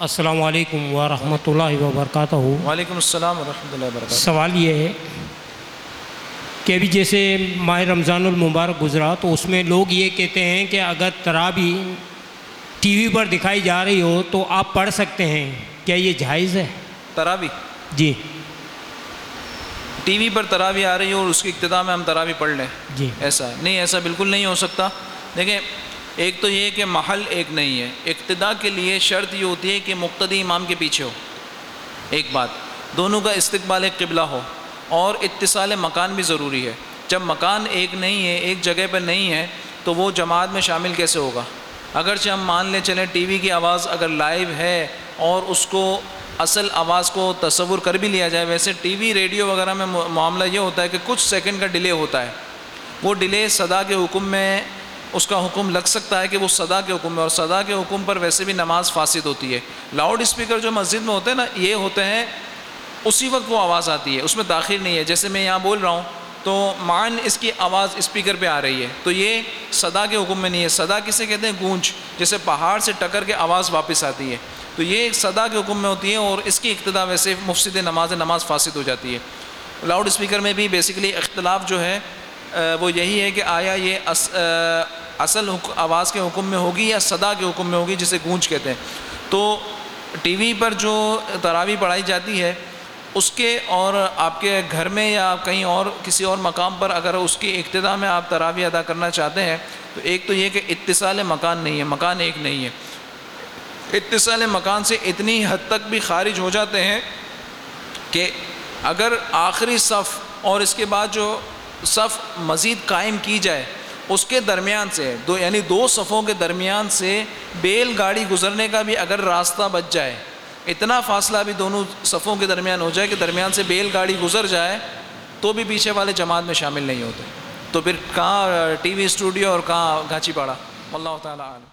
السلام علیکم ورحمۃ اللہ وبرکاتہ۔ وعلیکم السلام ورحمۃ اللہ وبرکاتہ۔ سوال یہ ہے کہ ابھی جیسے ماہ رمضان المبارک گزرا تو اس میں لوگ یہ کہتے ہیں کہ اگر ترابی ٹی وی پر دکھائی جا رہی ہو تو آپ پڑھ سکتے ہیں۔ کیا یہ جائز ہے؟ تراوی جی۔ ٹی وی پر تراوی آ رہی ہو اور اس کی ابتدا میں ہم تراوی پڑھ لیں۔ جی۔ ایسا نہیں ایسا بالکل نہیں ہو سکتا۔ دیکھیں ایک تو یہ کہ محل ایک نہیں ہے ابتدا کے لیے شرط یہ ہوتی ہے کہ مقتدی امام کے پیچھے ہو۔ ایک بات، دونوں کا استقبال ایک قبلہ ہو، اور اتصال مکان بھی ضروری ہے۔ جب مکان ایک نہیں ہے، ایک جگہ پر نہیں ہے، تو وہ جماعت میں شامل کیسے ہوگا؟ اگرچہ ہم مان لیں چلیں ٹی وی کی آواز اگر لائیو ہے اور اس کو اصل آواز کو تصور کر بھی لیا جائے، ویسے ٹی وی، ریڈیو وغیرہ میں معاملہ یہ ہوتا ہے کہ کچھ سیکنڈ کا ڈیلے ہوتا ہے۔ وہ ڈیلے صدا کے حکم میں اس کا حکم لگ سکتا ہے کہ وہ صدا کے حکم میں اور صدا کے حکم پر ویسے بھی نماز فاسد ہوتی ہے۔ لاؤڈ اسپیکر جو مسجد میں ہوتے ہیں نا، یہ ہوتے ہیں، اسی وقت وہ آواز آتی ہے، اس میں داخل نہیں ہے۔ جیسے میں یہاں بول رہا ہوں، تو مان اس کی آواز اسپیکر پہ آ رہی ہے۔ تو یہ صدا کے حکم میں نہیں ہے۔ صدا کسے کہتے ہیں؟ گونج، جیسے پہاڑ سے ٹکر کے آواز واپس آتی ہے۔ تو یہ صدا کے حکم میں ہوتی ہے اور اس کی ابتدا ویسے مفسد نماز نماز فاسد ہو جاتی ہے۔ لاؤڈ اسپیکر میں بھی بیسکلی اختلاف جو ہے وہ یہی ہے کہ آیا یہ اصل آواز کے حکم میں ہوگی یا صدا کے حکم میں ہوگی جسے گونج کہتے ہیں۔ تو ٹی وی پر جو تراوی پڑھائی جاتی ہے، اس کے اور آپ کے گھر میں یا کہیں اور کسی اور مقام پر اگر اس کی ابتدا میں آپ تراوی ادا کرنا چاہتے ہیں، تو ایک تو یہ کہ اتصال مکان نہیں ہے، مکان ایک نہیں ہے۔ اتصال مکان سے اتنی حد تک بھی خارج ہو جاتے ہیں کہ اگر آخری صف اور اس کے بعد جو صف مزید قائم کی جائے، اس کے درمیان سے، دو یعنی دو صفوں کے درمیان سے بیل گاڑی گزرنے کا بھی اگر راستہ بچ جائے، اتنا فاصلہ بھی دونوں صفوں کے درمیان ہو جائے کہ درمیان سے بیل گاڑی گزر جائے، تو بھی پیچھے والے جماعت میں شامل نہیں ہوتے۔ تو پھر کہاں ٹی وی اسٹوڈیو اور کہاں گھاچی پاڑا؟ اللہ تعالیٰ عالم۔